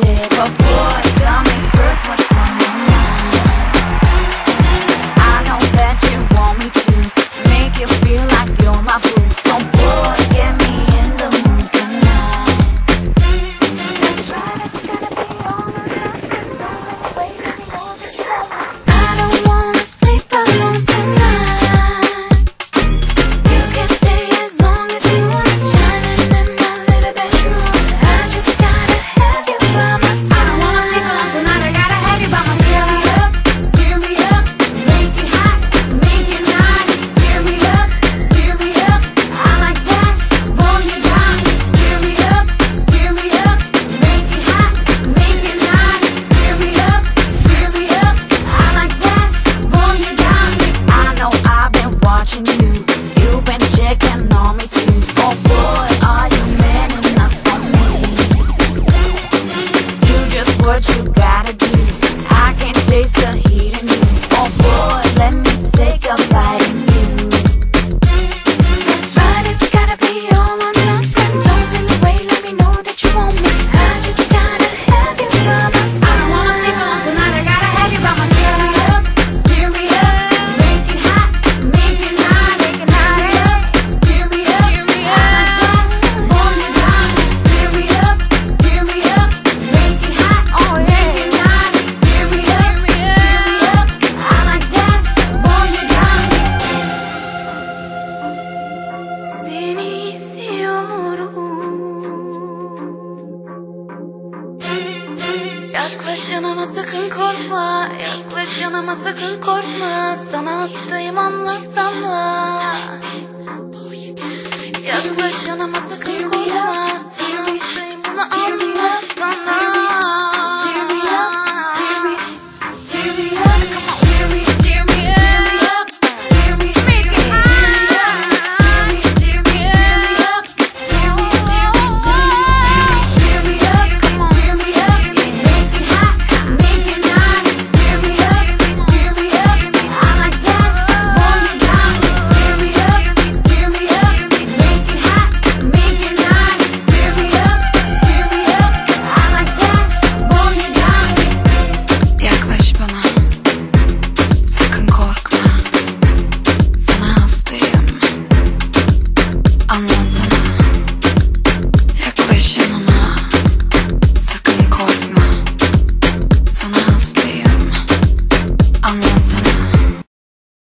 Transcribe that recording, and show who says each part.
Speaker 1: with heat and oh boy. Yaklaş yanıma sakın korkma. Yaklaş yanıma sakın korkma. Sana hastayım anlasana. Yaklaş yanıma sakın korkma